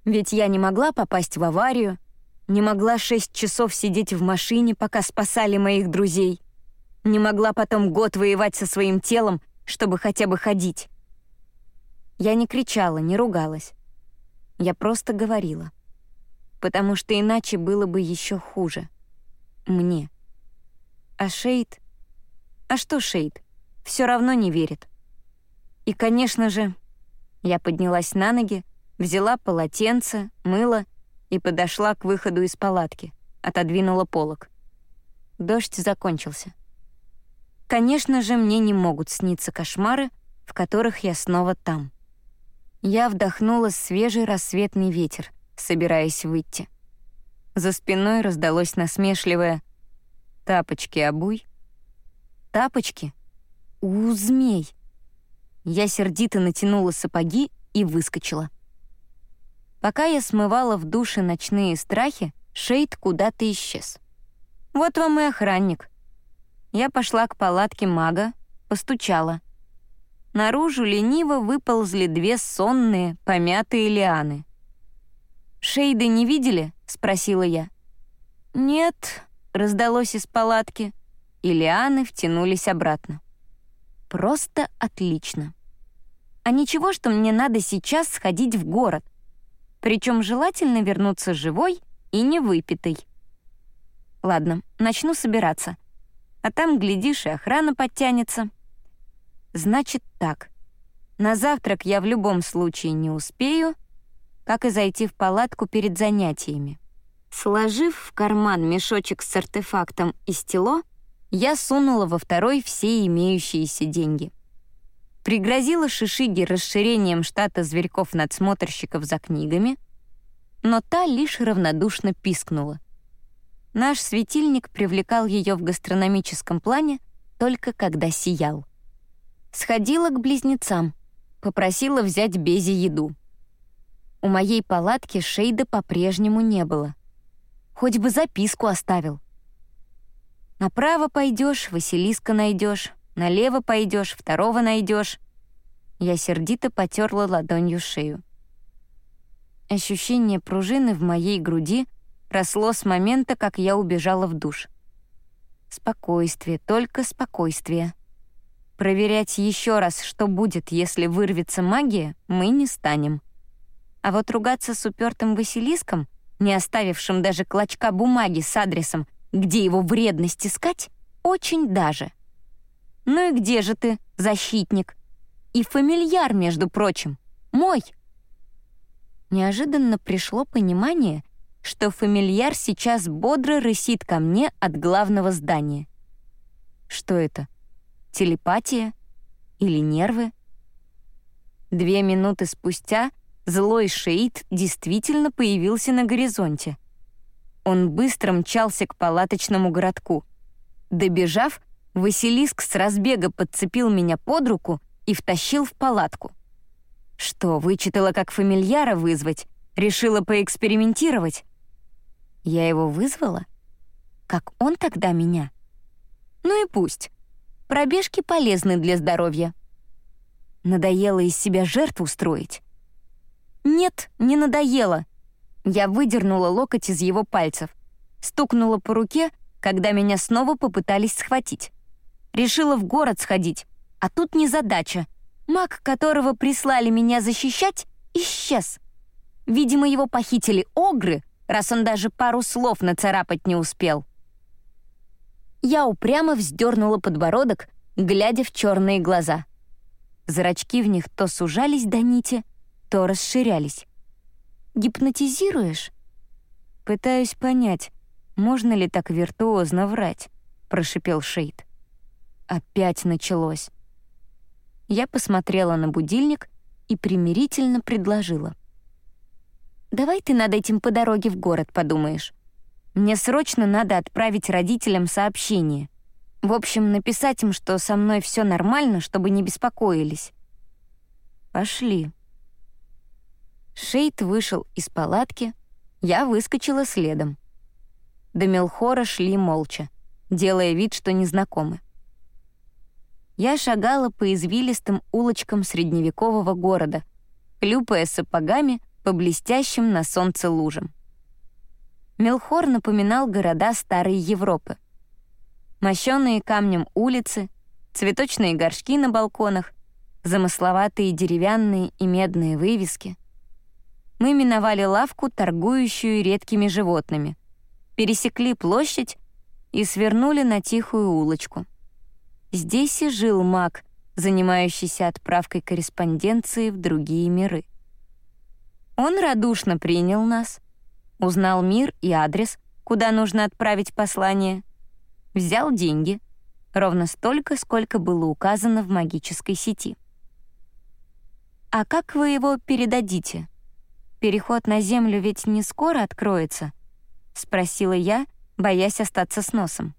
[SPEAKER 1] Ведь я не могла попасть в аварию, не могла шесть часов сидеть в машине, пока спасали моих друзей. Не могла потом год воевать со своим телом, чтобы хотя бы ходить. Я не кричала, не ругалась. Я просто говорила. Потому что иначе было бы еще хуже. Мне. А Шейд... А что Шейд? Все равно не верит. И, конечно же, я поднялась на ноги, взяла полотенце, мыло и подошла к выходу из палатки, отодвинула полог. Дождь закончился. Конечно же, мне не могут сниться кошмары, в которых я снова там. Я вдохнула свежий рассветный ветер, собираясь выйти. За спиной раздалось насмешливое «Тапочки обуй». «Тапочки? У, змей!» Я сердито натянула сапоги и выскочила. Пока я смывала в душе ночные страхи, Шейд куда-то исчез. Вот вам и охранник — я пошла к палатке мага, постучала. Наружу лениво выползли две сонные, помятые лианы. «Шейды не видели?» — спросила я. «Нет», — раздалось из палатки, и лианы втянулись обратно. «Просто отлично. А ничего, что мне надо сейчас сходить в город, причем желательно вернуться живой и не выпитой. Ладно, начну собираться. А там, глядишь, и охрана подтянется. Значит так. На завтрак я в любом случае не успею, как и зайти в палатку перед занятиями. Сложив в карман мешочек с артефактом и стело, я сунула во второй все имеющиеся деньги. Пригрозила Шишиге расширением штата зверьков-надсмотрщиков за книгами, но та лишь равнодушно пискнула. Наш светильник привлекал ее в гастрономическом плане только когда сиял. Сходила к близнецам, попросила взять Бези еду. У моей палатки Шейда по-прежнему не было. Хоть бы записку оставил. Направо пойдешь, Василиска найдешь, налево пойдешь, второго найдешь. Я сердито потерла ладонью шею. Ощущение пружины в моей груди росло с момента, как я убежала в душ. Спокойствие, только спокойствие. Проверять еще раз, что будет, если вырвется магия, мы не станем. А вот ругаться с упертым Василиском, не оставившим даже клочка бумаги с адресом, где его вредность искать, очень даже. Ну и где же ты, защитник? И фамильяр, между прочим, мой. Неожиданно пришло понимание, что фамильяр сейчас бодро рысит ко мне от главного здания. Что это? Телепатия? Или нервы? Две минуты спустя злой шеид действительно появился на горизонте. Он быстро мчался к палаточному городку. Добежав, Василиск с разбега подцепил меня под руку и втащил в палатку. Что, вычитала, как фамильяра вызвать? Решила поэкспериментировать? Я его вызвала? Как он тогда меня? Ну и пусть. Пробежки полезны для здоровья. Надоело из себя жертву строить? Нет, не надоело. Я выдернула локоть из его пальцев, стукнула по руке, когда меня снова попытались схватить. Решила в город сходить, а тут незадача. Маг, которого прислали меня защищать, исчез. Видимо, его похитили огры, раз он даже пару слов нацарапать не успел. Я упрямо вздернула подбородок, глядя в черные глаза. Зрачки в них то сужались до нити, то расширялись. «Гипнотизируешь?» «Пытаюсь понять, можно ли так виртуозно врать», — прошипел Шейд. Опять началось. Я посмотрела на будильник и примирительно предложила — Давай ты над этим по дороге в город подумаешь. Мне срочно надо отправить родителям сообщение. В общем, написать им, что со мной все нормально, чтобы не беспокоились. Пошли. Шейт вышел из палатки, я выскочила следом. До Мелхора шли молча, делая вид, что незнакомы. Я шагала по извилистым улочкам средневекового города, клюпая сапогами по блестящим на солнце лужам. Мелхор напоминал города Старой Европы. Мощенные камнем улицы, цветочные горшки на балконах, замысловатые деревянные и медные вывески. Мы миновали лавку, торгующую редкими животными, пересекли площадь и свернули на тихую улочку. Здесь и жил маг, занимающийся отправкой корреспонденции в другие миры. Он радушно принял нас, узнал мир и адрес, куда нужно отправить послание, взял деньги, ровно столько, сколько было указано в магической сети. «А как вы его передадите? Переход на Землю ведь не скоро откроется?» — спросила я, боясь остаться с носом.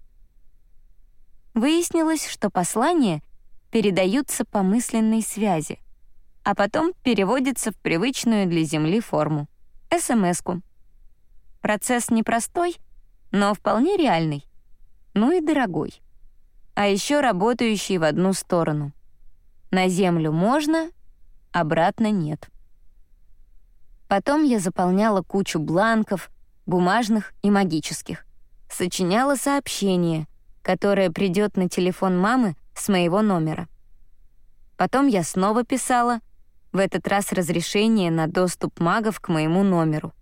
[SPEAKER 1] Выяснилось, что послания передаются по мысленной связи — а потом переводится в привычную для Земли форму — СМС-ку. Процесс непростой, но вполне реальный. Ну и дорогой. А еще работающий в одну сторону. На Землю можно, обратно нет. Потом я заполняла кучу бланков, бумажных и магических. Сочиняла сообщение, которое придет на телефон мамы с моего номера. Потом я снова писала, в этот раз разрешение на доступ магов к моему номеру.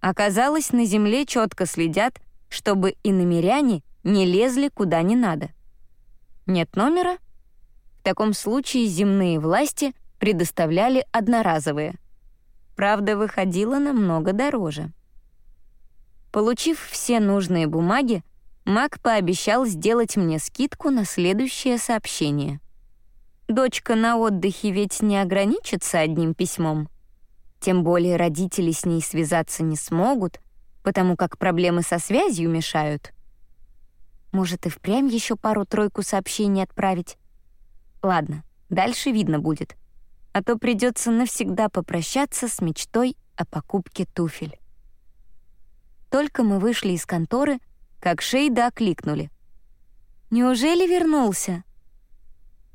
[SPEAKER 1] Оказалось, на Земле четко следят, чтобы и намеряне не лезли куда не надо. Нет номера? В таком случае земные власти предоставляли одноразовые. Правда, выходило намного дороже. Получив все нужные бумаги, Маг пообещал сделать мне скидку на следующее сообщение — Дочка на отдыхе ведь не ограничится одним письмом. Тем более родители с ней связаться не смогут, потому как проблемы со связью мешают. Может, и впрямь еще пару-тройку сообщений отправить? Ладно, дальше видно будет. А то придется навсегда попрощаться с мечтой о покупке туфель. Только мы вышли из конторы, как Шейда окликнули. «Неужели вернулся?»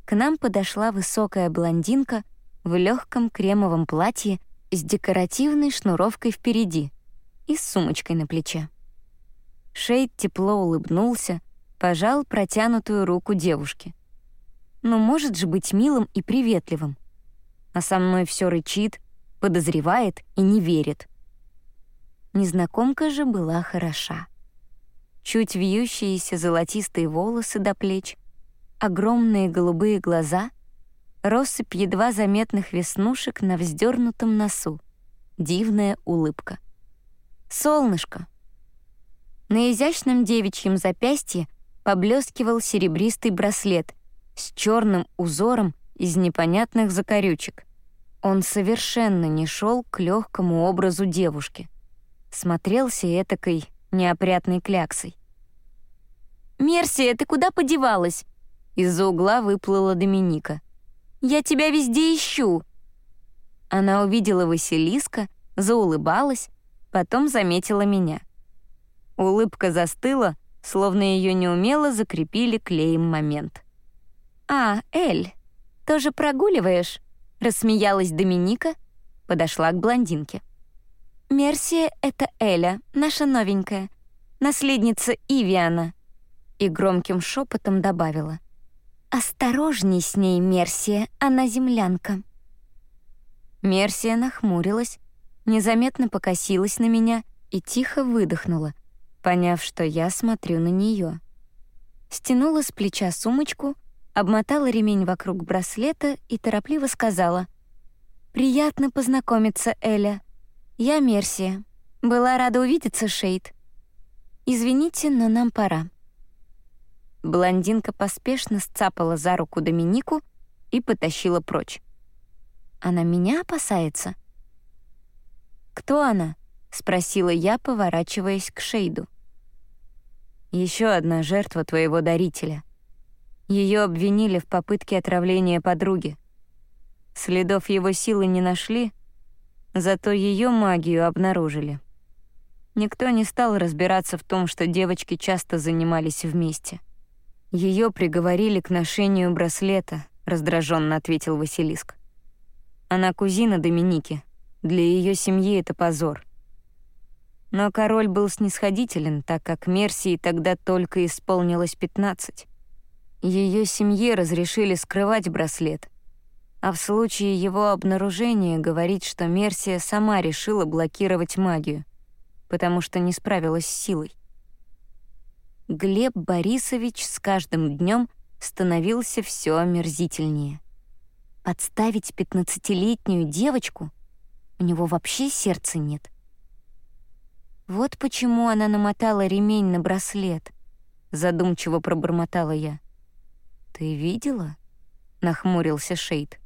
[SPEAKER 1] К нам подошла высокая блондинка в легком кремовом платье с декоративной шнуровкой впереди и с сумочкой на плече. Шейд тепло улыбнулся, пожал протянутую руку девушки. Ну, может же быть милым и приветливым. А со мной все рычит, подозревает и не верит. Незнакомка же была хороша. Чуть вьющиеся золотистые волосы до плеч, огромные голубые глаза, россыпь едва заметных веснушек на вздернутом носу, дивная улыбка. Солнышко. На изящном девичьем запястье поблескивал серебристый браслет с черным узором из непонятных закорючек. Он совершенно не шел к легкому образу девушки — смотрелся этакой неопрятной кляксой. «Мерсия, ты куда подевалась?» Из-за угла выплыла Доминика. «Я тебя везде ищу!» Она увидела Василиска, заулыбалась, потом заметила меня. Улыбка застыла, словно ее неумело закрепили клеем момент. «А, Эль, тоже прогуливаешь?» — рассмеялась Доминика, подошла к блондинке. «Мерсия — это Эля, наша новенькая, наследница Ивиана», и громким шепотом добавила. «Осторожней с ней, Мерсия, она землянка». Мерсия нахмурилась, незаметно покосилась на меня и тихо выдохнула, поняв, что я смотрю на нее. Стянула с плеча сумочку, обмотала ремень вокруг браслета и торопливо сказала «Приятно познакомиться, Эля. «Я Мерсия. Была рада увидеться, Шейд. Извините, но нам пора». Блондинка поспешно сцапала за руку Доминику и потащила прочь. «Она меня опасается?» «Кто она?» — спросила я, поворачиваясь к Шейду. Еще одна жертва твоего дарителя. Ее обвинили в попытке отравления подруги. Следов его силы не нашли, Зато ее магию обнаружили. Никто не стал разбираться в том, что девочки часто занимались вместе. Ее приговорили к ношению браслета, раздраженно ответил Василиск. Она кузина Доминики. Для ее семьи это позор. Но король был снисходителен, так как Мерсии тогда только исполнилось 15. Ее семье разрешили скрывать браслет, а в случае его обнаружения говорить, что Мерсия сама решила блокировать магию, потому что не справилась с силой. Глеб Борисович с каждым днем становился все омерзительнее. Подставить пятнадцатилетнюю девочку? У него вообще сердца нет. Вот почему она намотала ремень на браслет, задумчиво пробормотала я. «Ты видела?» — нахмурился Шейд.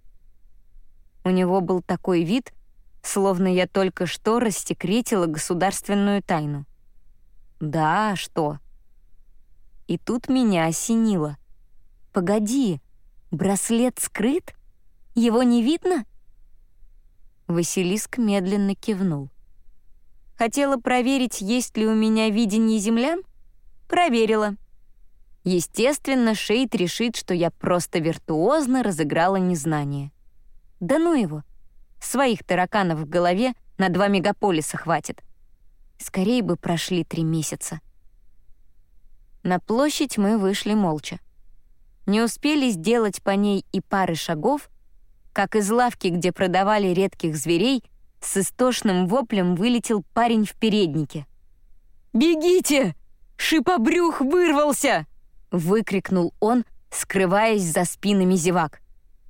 [SPEAKER 1] У него был такой вид, словно я только что рассекретила государственную тайну. Да, что? И тут меня осенило. Погоди, браслет скрыт? Его не видно? Василиск медленно кивнул. Хотела проверить, есть ли у меня видение землян? Проверила. Естественно, Шейд решит, что я просто виртуозно разыграла незнание. Да ну его. Своих тараканов в голове на два мегаполиса хватит. Скорее бы прошли три месяца. На площадь мы вышли молча. Не успели сделать по ней и пары шагов, как из лавки, где продавали редких зверей, с истошным воплем вылетел парень в переднике. «Бегите! Шипобрюх вырвался!» — выкрикнул он, скрываясь за спинами зевак.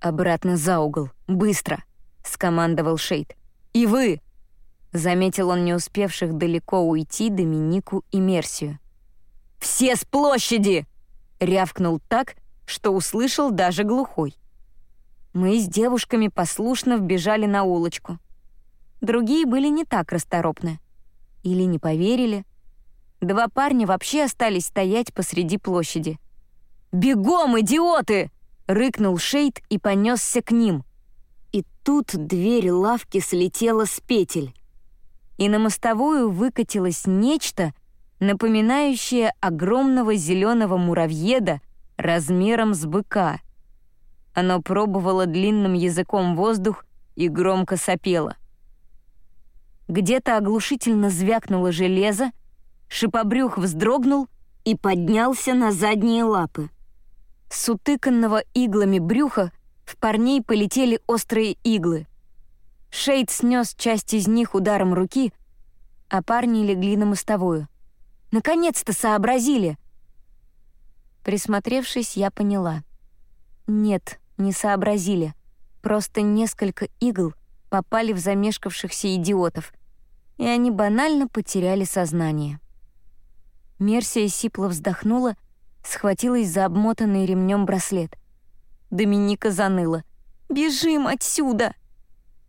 [SPEAKER 1] «Обратно за угол, быстро!» — скомандовал Шейд. «И вы!» — заметил он не успевших далеко уйти Доминику и Мерсию. «Все с площади!» — рявкнул так, что услышал даже глухой. Мы с девушками послушно вбежали на улочку. Другие были не так расторопны. Или не поверили. Два парня вообще остались стоять посреди площади. «Бегом, идиоты!» — рыкнул Шейд и понесся к ним. И тут дверь лавки слетела с петель. И на мостовую выкатилось нечто, напоминающее огромного зеленого муравьеда размером с быка. Оно пробовало длинным языком воздух и громко сопело. Где-то оглушительно звякнуло железо, шипобрюх вздрогнул и поднялся на задние лапы. С утыканного иглами брюха в парней полетели острые иглы. Шейд снес часть из них ударом руки, а парни легли на мостовую. «Наконец-то сообразили!» Присмотревшись, я поняла. Нет, не сообразили. Просто несколько игл попали в замешкавшихся идиотов, и они банально потеряли сознание. Мерсия сипло вздохнула, схватилась за обмотанный ремнем браслет. Доминика заныла. «Бежим отсюда!»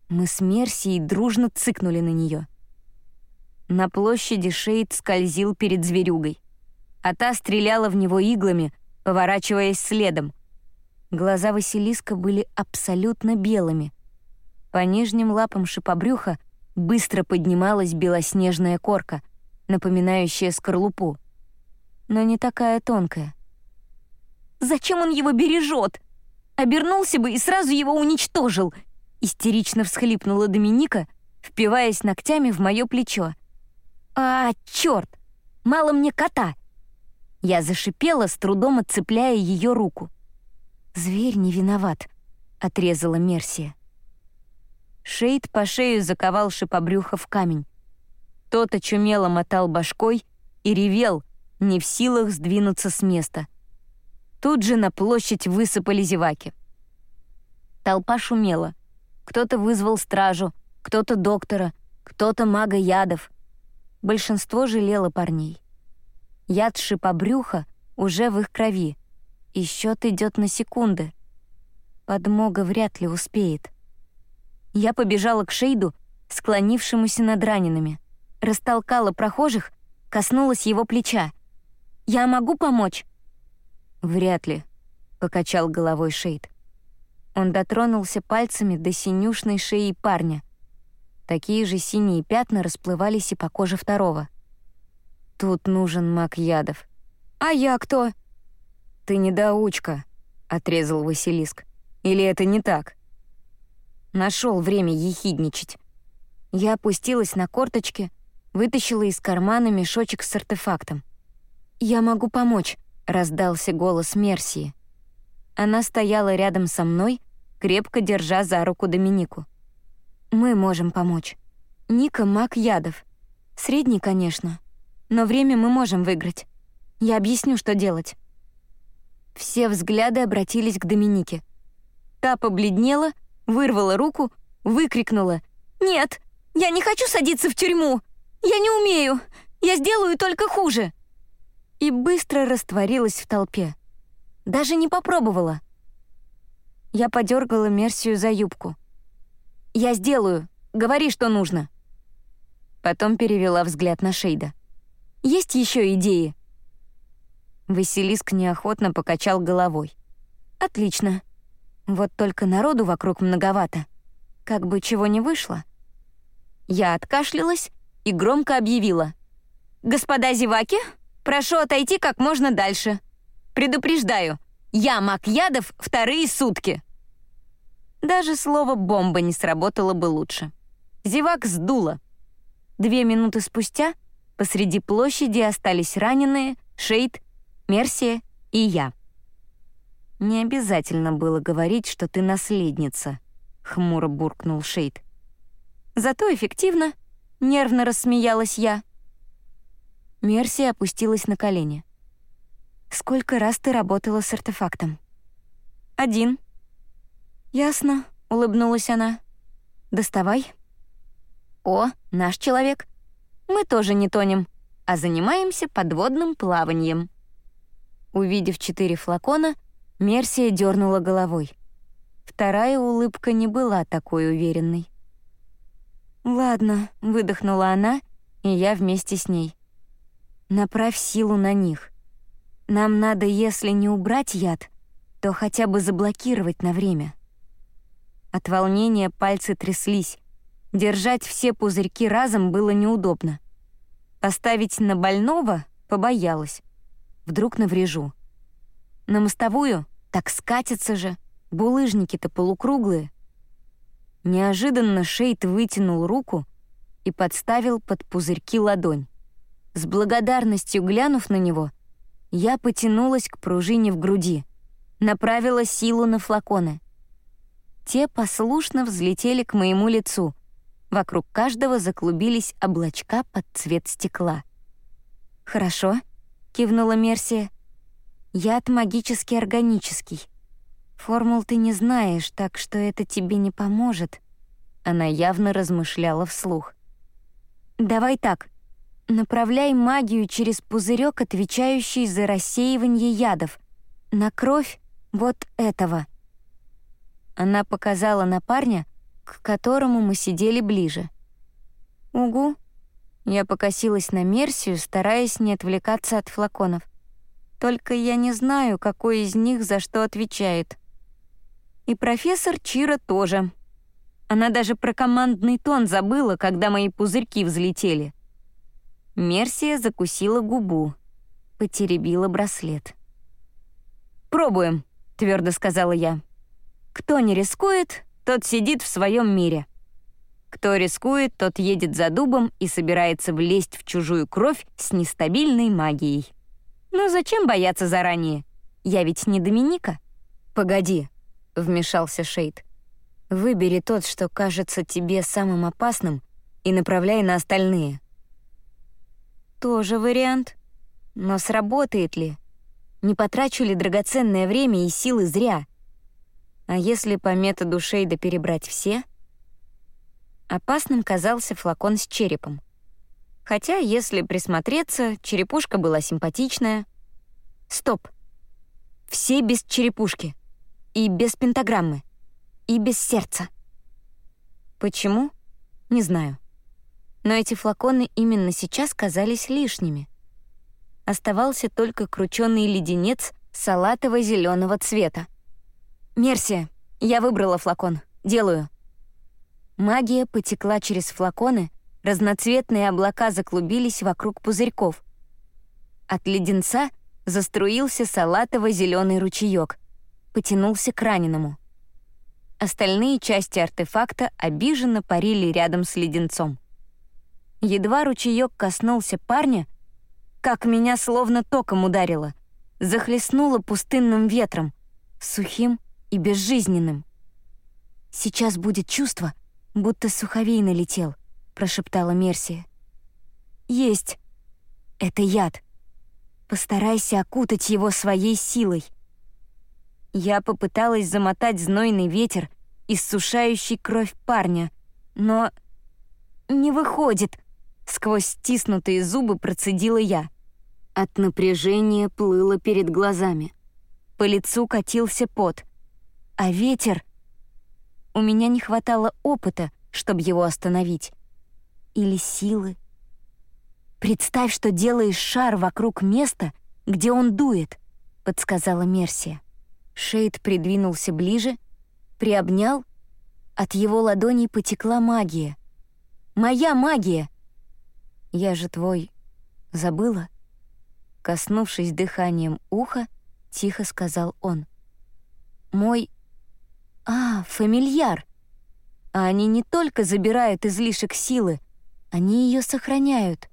[SPEAKER 1] Мы с Мерсией дружно цыкнули на нее. На площади Шейд скользил перед зверюгой, а та стреляла в него иглами, поворачиваясь следом. Глаза Василиска были абсолютно белыми. По нижним лапам шипобрюха быстро поднималась белоснежная корка, напоминающая скорлупу, но не такая тонкая. «Зачем он его бережет? Обернулся бы и сразу его уничтожил!» Истерично всхлипнула Доминика, впиваясь ногтями в мое плечо. «А, черт! Мало мне кота!» Я зашипела, с трудом отцепляя ее руку. «Зверь не виноват», — отрезала Мерсия. Шейд по шею заковал шипобрюха в камень. Тот очумело мотал башкой и ревел, не в силах сдвинуться с места. Тут же на площадь высыпали зеваки. Толпа шумела. Кто-то вызвал стражу, кто-то доктора, кто-то мага ядов. Большинство жалело парней. Яд шипобрюха уже в их крови, и счет идет на секунды. Подмога вряд ли успеет. Я побежала к Шейду, склонившемуся над ранеными, растолкала прохожих, коснулась его плеча. «Я могу помочь?» «Вряд ли», — покачал головой Шейд. Он дотронулся пальцами до синюшной шеи парня. Такие же синие пятна расплывались и по коже второго. «Тут нужен маг ядов». «А я кто?» «Ты недоучка», — отрезал Василиск. «Или это не так?» Нашел время ехидничать. Я опустилась на корточки, вытащила из кармана мешочек с артефактом. «Я могу помочь», — раздался голос Мерсии. Она стояла рядом со мной, крепко держа за руку Доминику. «Мы можем помочь. Ника — маг ядов. Средний, конечно. Но время мы можем выиграть. Я объясню, что делать». Все взгляды обратились к Доминике. Та побледнела — вырвала руку, выкрикнула. «Нет, я не хочу садиться в тюрьму! Я не умею! Я сделаю только хуже!» И быстро растворилась в толпе. Даже не попробовала. Я подергала Мерсию за юбку. «Я сделаю. Говори, что нужно». Потом перевела взгляд на Шейда. «Есть еще идеи?» Василиск неохотно покачал головой. «Отлично. Вот только народу вокруг многовато. Как бы чего не вышло. Я откашлялась и громко объявила. «Господа зеваки, прошу отойти как можно дальше. Предупреждаю, я маг ядов вторые сутки». Даже слово «бомба» не сработало бы лучше. Зевак сдуло. Две минуты спустя посреди площади остались раненые Шейд, Мерсия и я. «Не обязательно было говорить, что ты наследница», — хмуро буркнул Шейд. «Зато эффективно», — нервно рассмеялась я. Мерси опустилась на колени. «Сколько раз ты работала с артефактом?» «Один». «Ясно», — улыбнулась она. «Доставай». «О, наш человек. Мы тоже не тонем, а занимаемся подводным плаванием». Увидев четыре флакона, Мерсия дернула головой. Вторая улыбка не была такой уверенной. «Ладно», — выдохнула она, и я вместе с ней. «Направь силу на них. Нам надо, если не убрать яд, то хотя бы заблокировать на время». От волнения пальцы тряслись. Держать все пузырьки разом было неудобно. Поставить на больного побоялась. Вдруг наврежу. На мостовую так скатится же. Булыжники-то полукруглые. Неожиданно Шейд вытянул руку и подставил под пузырьки ладонь. С благодарностью глянув на него, я потянулась к пружине в груди, направила силу на флаконы. Те послушно взлетели к моему лицу. Вокруг каждого заклубились облачка под цвет стекла. «Хорошо», — кивнула Мерсия. «Яд магически органический. Формул ты не знаешь, так что это тебе не поможет». Она явно размышляла вслух. «Давай так. Направляй магию через пузырек, отвечающий за рассеивание ядов, на кровь вот этого». Она показала на парня, к которому мы сидели ближе. «Угу». Я покосилась на Мерсию, стараясь не отвлекаться от флаконов. Только я не знаю, какой из них за что отвечает. И профессор Чира тоже. Она даже про командный тон забыла, когда мои пузырьки взлетели. Мерсия закусила губу, потеребила браслет. «Пробуем», — твердо сказала я. «Кто не рискует, тот сидит в своем мире. Кто рискует, тот едет за дубом и собирается влезть в чужую кровь с нестабильной магией. Ну зачем бояться заранее? Я ведь не Доминика». «Погоди», вмешался Шейд. «Выбери тот, что кажется тебе самым опасным, и направляй на остальные». «Тоже вариант. Но сработает ли? Не потрачу ли драгоценное время и силы зря? А если по методу Шейда перебрать все?» Опасным казался флакон с черепом. Хотя, если присмотреться, черепушка была симпатичная. Стоп. Все без черепушки и без пентаграммы, и без сердца. Почему? Не знаю. Но эти флаконы именно сейчас казались лишними. Оставался только крученный леденец салатово зеленого цвета. «Мерсия, я выбрала флакон. Делаю». Магия потекла через флаконы, разноцветные облака заклубились вокруг пузырьков. От леденца заструился салатово зеленый ручеек — потянулся к раненому. Остальные части артефакта обиженно парили рядом с леденцом. Едва ручеек коснулся парня, как меня словно током ударило, захлестнуло пустынным ветром, сухим и безжизненным. «Сейчас будет чувство, будто суховей налетел», — прошептала Мерсия. «Есть. Это яд. Постарайся окутать его своей силой. Я попыталась замотать знойный ветер, иссушающий кровь парня, но... «Не выходит!» — сквозь стиснутые зубы процедила я. От напряжения плыло перед глазами. По лицу катился пот. А ветер... У меня не хватало опыта, чтобы его остановить. Или силы. «Представь, что делаешь шар вокруг места, где он дует», — подсказала Мерсия. Шейд придвинулся ближе, приобнял. От его ладоней потекла магия. «Моя магия!» «Я же твой...» «Забыла?» Коснувшись дыханием уха, тихо сказал он. «Мой... А, фамильяр! А они не только забирают излишек силы, они ее сохраняют».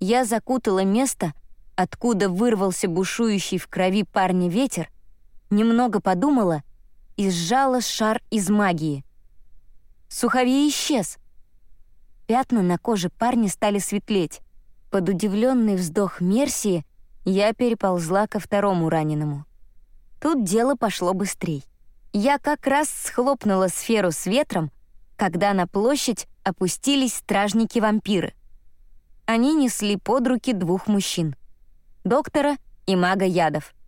[SPEAKER 1] Я закутала место, откуда вырвался бушующий в крови парня ветер, немного подумала и сжала шар из магии. Суховей исчез. Пятна на коже парня стали светлеть. Под удивленный вздох Мерсии я переползла ко второму раненому. Тут дело пошло быстрей. Я как раз схлопнула сферу с ветром, когда на площадь опустились стражники-вампиры. Они несли под руки двух мужчин — доктора и мага ядов —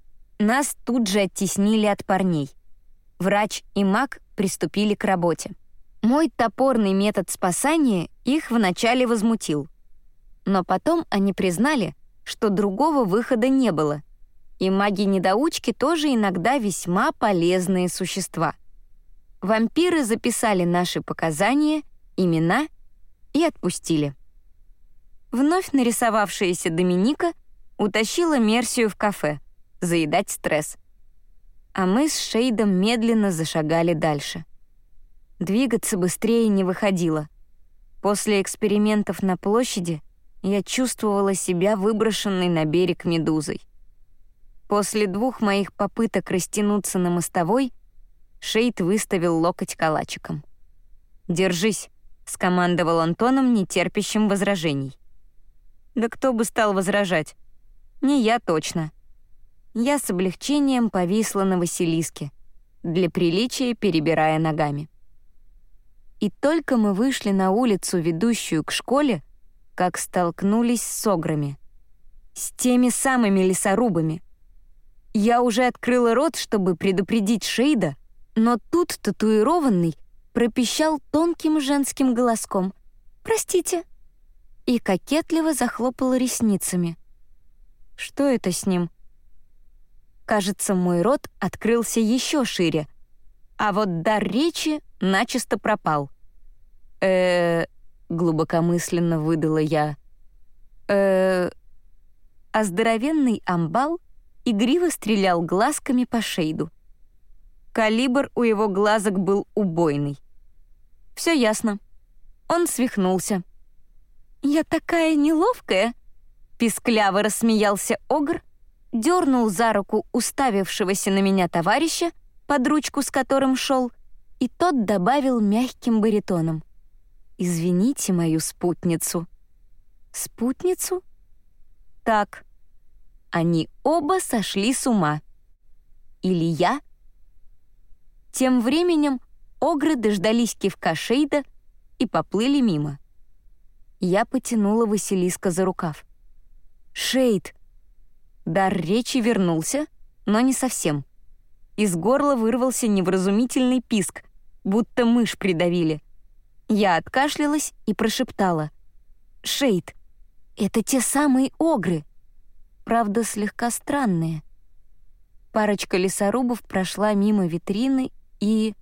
[SPEAKER 1] нас тут же оттеснили от парней. Врач и маг приступили к работе. Мой топорный метод спасания их вначале возмутил. Но потом они признали, что другого выхода не было, и маги-недоучки тоже иногда весьма полезные существа. Вампиры записали наши показания, имена и отпустили. Вновь нарисовавшаяся Доминика утащила Мерсию в кафе заедать стресс. А мы с Шейдом медленно зашагали дальше. Двигаться быстрее не выходило. После экспериментов на площади я чувствовала себя выброшенной на берег медузой. После двух моих попыток растянуться на мостовой, Шейд выставил локоть калачиком. «Держись», — скомандовал Антоном, нетерпящим возражений. Да кто бы стал возражать? Не я точно. Я с облегчением повисла на Василиске, для приличия перебирая ногами. И только мы вышли на улицу, ведущую к школе, как столкнулись с ограми. С теми самыми лесорубами. Я уже открыла рот, чтобы предупредить Шейда, но тут татуированный пропищал тонким женским голоском «Простите» и кокетливо захлопал ресницами. Что это с ним? Кажется, мой рот открылся еще шире, а вот дар речи начисто пропал. э глубокомысленно выдала я. э А здоровенный амбал игриво стрелял глазками по шейду. Калибр у его глазок был убойный. Все ясно. Он свихнулся. «Я такая неловкая!» Пискляво рассмеялся Огр, дернул за руку уставившегося на меня товарища, под ручку с которым шел, и тот добавил мягким баритоном. «Извините мою спутницу». «Спутницу?» «Так, они оба сошли с ума. Или я?» Тем временем огры дождались кивка Шейда и поплыли мимо. Я потянула Василиска за рукав. «Шейд!» Дар речи вернулся, но не совсем. Из горла вырвался невразумительный писк, будто мышь придавили. Я откашлялась и прошептала. «Шейд, это те самые огры!» Правда, слегка странные. Парочка лесорубов прошла мимо витрины и...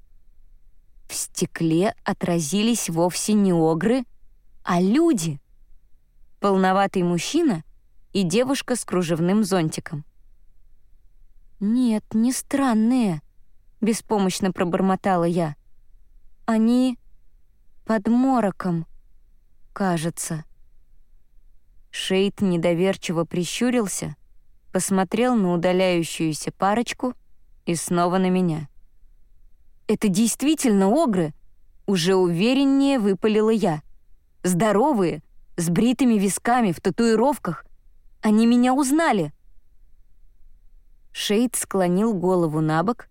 [SPEAKER 1] В стекле отразились вовсе не огры, а люди. Полноватый мужчина и девушка с кружевным зонтиком. «Нет, не странные», — беспомощно пробормотала я. «Они под мороком, кажется». Шейд недоверчиво прищурился, посмотрел на удаляющуюся парочку и снова на меня. «Это действительно огры?» — уже увереннее выпалила я. «Здоровые, с бритыми висками, в татуировках, они меня узнали!» Шейд склонил голову на бок,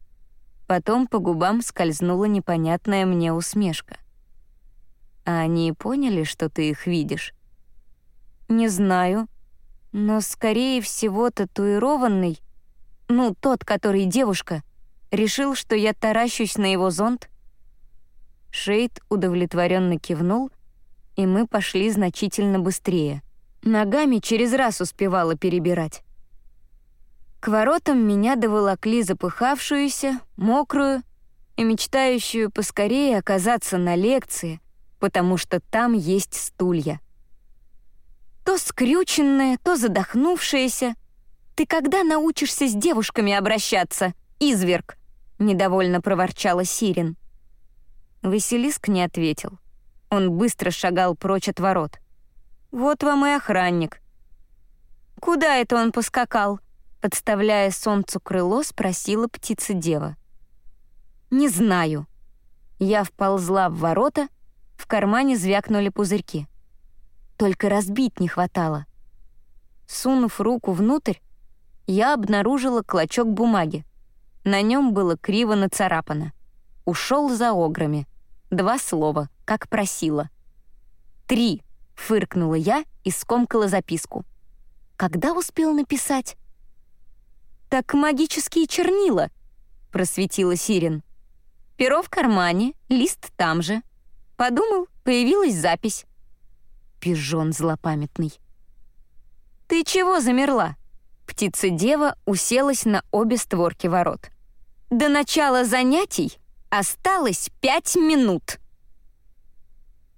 [SPEAKER 1] потом по губам скользнула непонятная мне усмешка. «А они поняли, что ты их видишь?» «Не знаю, но, скорее всего, татуированный, ну, тот, который девушка, решил, что я таращусь на его зонт». Шейд удовлетворенно кивнул, и мы пошли значительно быстрее — Ногами через раз успевала перебирать. К воротам меня доволокли запыхавшуюся, мокрую и мечтающую поскорее оказаться на лекции, потому что там есть стулья. То скрюченная, то задохнувшаяся. «Ты когда научишься с девушками обращаться, изверг?» — недовольно проворчала Сирин. Василиск не ответил. Он быстро шагал прочь от ворот — вот вам и охранник. Куда это он поскакал? Подставляя солнцу крыло, спросила птица-дева. Не знаю. Я вползла в ворота, в кармане звякнули пузырьки. Только разбить не хватало. Сунув руку внутрь, я обнаружила клочок бумаги. На нем было криво нацарапано. Ушел за ограми. Два слова, как просила. Три Фыркнула я и скомкала записку. Когда успел написать? «Так магические чернила», — просветила Сирен. «Перо в кармане, лист там же. Подумал, появилась запись. Пижон злопамятный. «Ты чего замерла?» Птица-дева уселась на обе створки ворот. «До начала занятий осталось пять минут!»